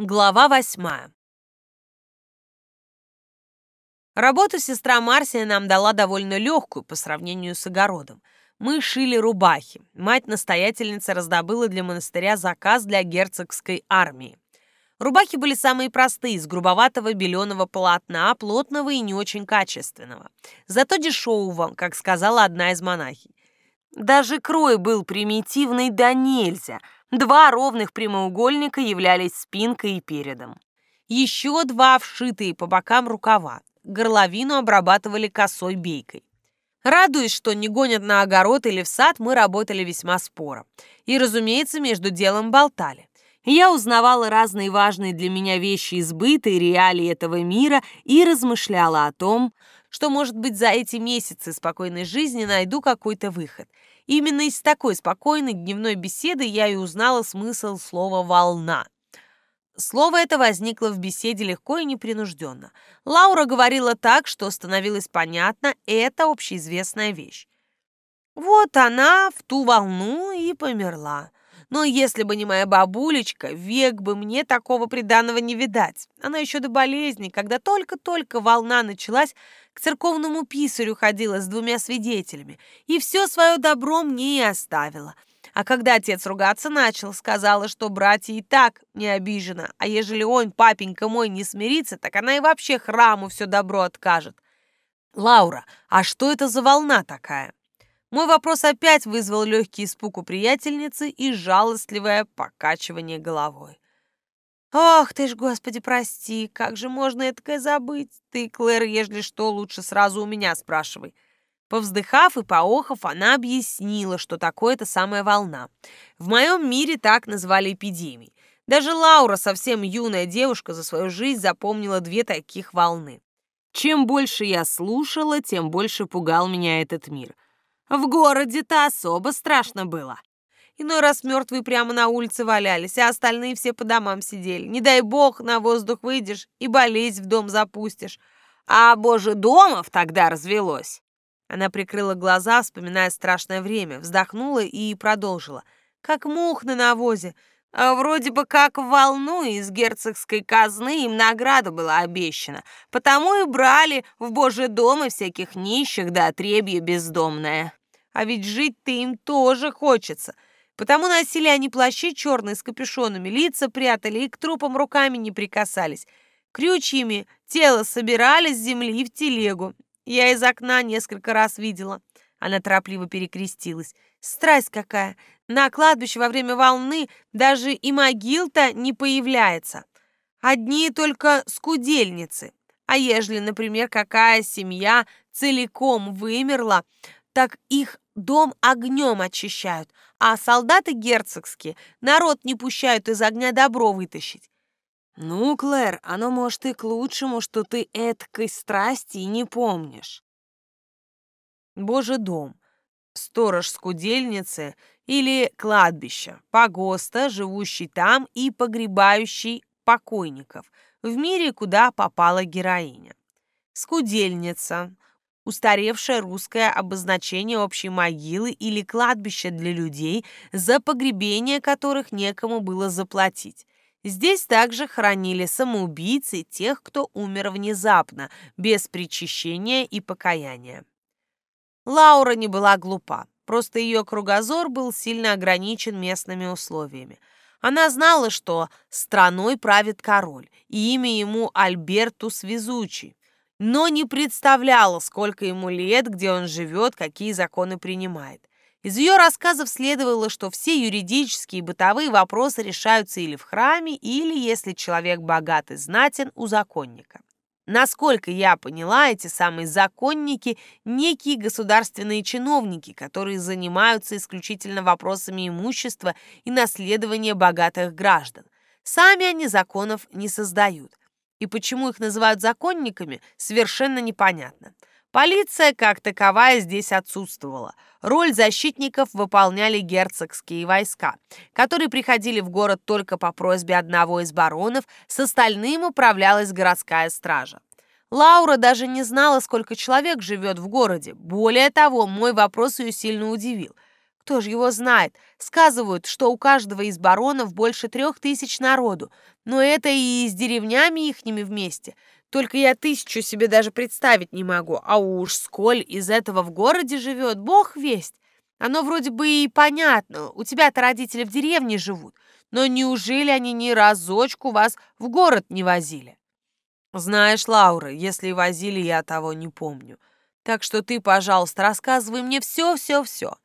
Глава восьмая. Работу сестра Марсия нам дала довольно легкую по сравнению с огородом. Мы шили рубахи. Мать-настоятельница раздобыла для монастыря заказ для герцогской армии. Рубахи были самые простые, из грубоватого беленого полотна, плотного и не очень качественного. Зато дешевого, как сказала одна из монахинь. Даже крой был примитивный да нельзя — Два ровных прямоугольника являлись спинкой и передом. Еще два вшитые по бокам рукава. Горловину обрабатывали косой бейкой. Радуясь, что не гонят на огород или в сад, мы работали весьма споро. И, разумеется, между делом болтали. Я узнавала разные важные для меня вещи из быта и реалий этого мира и размышляла о том, что, может быть, за эти месяцы спокойной жизни найду какой-то выход – Именно из такой спокойной дневной беседы я и узнала смысл слова «волна». Слово это возникло в беседе легко и непринужденно. Лаура говорила так, что становилось понятно, это общеизвестная вещь. Вот она в ту волну и померла. Но если бы не моя бабулечка, век бы мне такого приданого не видать. Она еще до болезни, когда только-только волна началась, к церковному писарю ходила с двумя свидетелями и все свое добро мне и оставила. А когда отец ругаться начал, сказала, что братья и так не обижена, а ежели он, папенька мой, не смирится, так она и вообще храму все добро откажет. «Лаура, а что это за волна такая?» Мой вопрос опять вызвал легкий испуг у приятельницы и жалостливое покачивание головой. «Ох ты ж, Господи, прости, как же можно это забыть? Ты, Клэр, ежели что, лучше сразу у меня спрашивай». Повздыхав и поохов, она объяснила, что такое эта самая волна. В моем мире так назвали эпидемии. Даже Лаура, совсем юная девушка, за свою жизнь запомнила две таких волны. Чем больше я слушала, тем больше пугал меня этот мир. В городе-то особо страшно было. Иной раз мертвые прямо на улице валялись, а остальные все по домам сидели. Не дай бог, на воздух выйдешь и болезнь в дом запустишь. А, боже, домов тогда развелось. Она прикрыла глаза, вспоминая страшное время, вздохнула и продолжила. Как мух на навозе. А вроде бы как в волну из герцогской казны им награда была обещана. Потому и брали в божий дом и всяких нищих да отребье бездомное. А ведь жить-то им тоже хочется — Потому носили они плащи черные с капюшонами, лица прятали и к трупам руками не прикасались. Крючьями тело собирали с земли в телегу. Я из окна несколько раз видела. Она торопливо перекрестилась. Страсть какая! На кладбище во время волны даже и могил-то не появляется. Одни только скудельницы. А ежели, например, какая семья целиком вымерла, так их дом огнем очищают, а солдаты герцогские народ не пущают из огня добро вытащить. Ну, Клэр, оно может и к лучшему, что ты эткой страсти не помнишь. Божий дом, сторож скудельницы или кладбище, погоста, живущий там и погребающий покойников, в мире, куда попала героиня. Скудельница — устаревшее русское обозначение общей могилы или кладбища для людей, за погребение которых некому было заплатить. Здесь также хоронили самоубийцы тех, кто умер внезапно, без причащения и покаяния. Лаура не была глупа, просто ее кругозор был сильно ограничен местными условиями. Она знала, что страной правит король, и имя ему Альбертус Везучий, но не представляла, сколько ему лет, где он живет, какие законы принимает. Из ее рассказов следовало, что все юридические и бытовые вопросы решаются или в храме, или, если человек богат и знатен, у законника. Насколько я поняла, эти самые законники – некие государственные чиновники, которые занимаются исключительно вопросами имущества и наследования богатых граждан. Сами они законов не создают – и почему их называют законниками, совершенно непонятно. Полиция, как таковая, здесь отсутствовала. Роль защитников выполняли герцогские войска, которые приходили в город только по просьбе одного из баронов, с остальным управлялась городская стража. Лаура даже не знала, сколько человек живет в городе. Более того, мой вопрос ее сильно удивил – Кто же его знает? Сказывают, что у каждого из баронов больше трех тысяч народу. Но это и с деревнями ихними вместе. Только я тысячу себе даже представить не могу. А уж сколь из этого в городе живет, бог весть. Оно вроде бы и понятно. У тебя-то родители в деревне живут. Но неужели они ни разочку вас в город не возили? Знаешь, Лаура, если возили, я того не помню. Так что ты, пожалуйста, рассказывай мне все-все-все.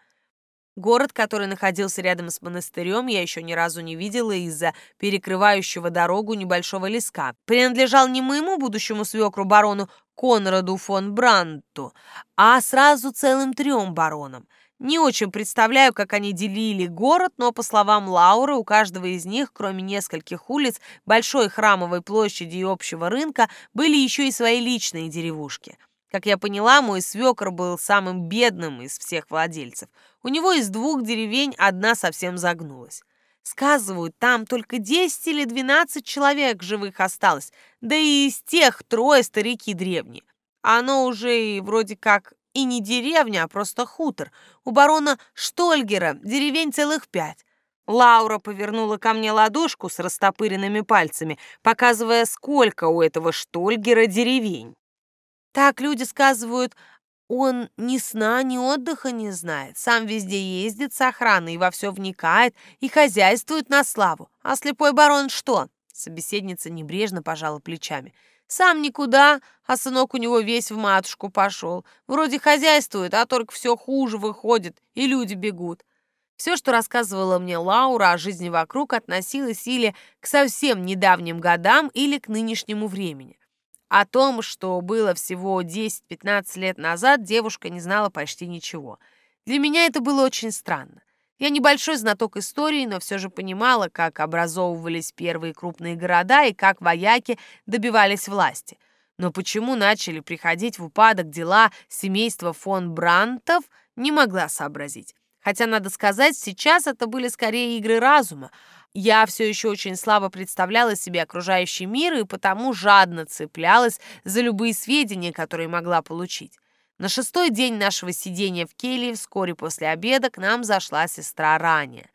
Город, который находился рядом с монастырем, я еще ни разу не видела из-за перекрывающего дорогу небольшого леска. Принадлежал не моему будущему свекру барону Конраду фон Бранту, а сразу целым трем баронам. Не очень представляю, как они делили город, но, по словам Лауры, у каждого из них, кроме нескольких улиц, большой храмовой площади и общего рынка, были еще и свои личные деревушки – как я поняла, мой свекр был самым бедным из всех владельцев. У него из двух деревень одна совсем загнулась. Сказывают, там только 10 или 12 человек живых осталось, да и из тех трое старики древние. Оно уже и вроде как и не деревня, а просто хутор. У барона Штольгера деревень целых пять. Лаура повернула ко мне ладошку с растопыренными пальцами, показывая, сколько у этого Штольгера деревень. Так люди сказывают, он ни сна, ни отдыха не знает, сам везде ездит с охраной и во все вникает, и хозяйствует на славу. А слепой барон что? Собеседница небрежно пожала плечами. Сам никуда, а сынок у него весь в матушку пошел. Вроде хозяйствует, а только все хуже выходит, и люди бегут. Все, что рассказывала мне Лаура о жизни вокруг, относилось или к совсем недавним годам, или к нынешнему времени. О том, что было всего 10-15 лет назад, девушка не знала почти ничего. Для меня это было очень странно. Я небольшой знаток истории, но все же понимала, как образовывались первые крупные города и как вояки добивались власти. Но почему начали приходить в упадок дела семейства фон Брантов, не могла сообразить. Хотя, надо сказать, сейчас это были скорее игры разума, я все еще очень слабо представляла себе окружающий мир и потому жадно цеплялась за любые сведения, которые могла получить. На шестой день нашего сидения в келье вскоре после обеда к нам зашла сестра Раня.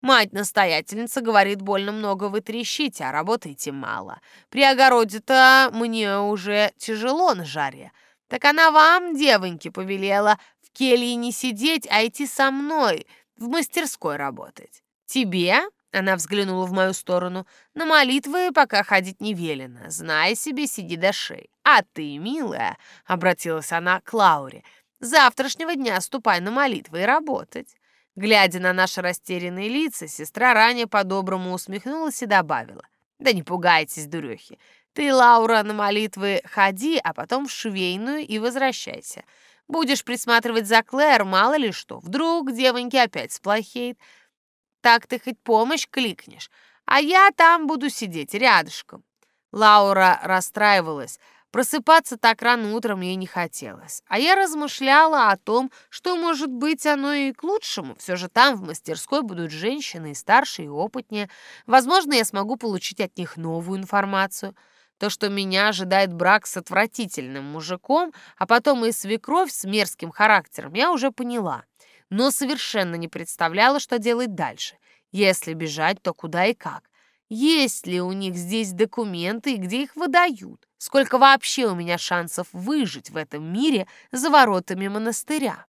Мать-настоятельница говорит, больно много вы трещите, а работаете мало. При огороде-то мне уже тяжело на жаре. Так она вам, девоньки, повелела в келье не сидеть, а идти со мной, в мастерской работать. Тебе она взглянула в мою сторону. «На молитвы пока ходить не велено. Знай себе, сиди до шеи. А ты, милая, — обратилась она к Лауре, — завтрашнего дня ступай на молитвы и работать». Глядя на наши растерянные лица, сестра ранее по-доброму усмехнулась и добавила. «Да не пугайтесь, дурехи. Ты, Лаура, на молитвы ходи, а потом в швейную и возвращайся. Будешь присматривать за Клэр, мало ли что. Вдруг девоньки опять сплохеет. Так ты хоть помощь кликнешь, а я там буду сидеть рядышком». Лаура расстраивалась. Просыпаться так рано утром ей не хотелось. А я размышляла о том, что, может быть, оно и к лучшему. Все же там, в мастерской, будут женщины и старше, и опытнее. Возможно, я смогу получить от них новую информацию. То, что меня ожидает брак с отвратительным мужиком, а потом и свекровь с мерзким характером, я уже поняла но совершенно не представляла, что делать дальше. Если бежать, то куда и как? Есть ли у них здесь документы и где их выдают? Сколько вообще у меня шансов выжить в этом мире за воротами монастыря?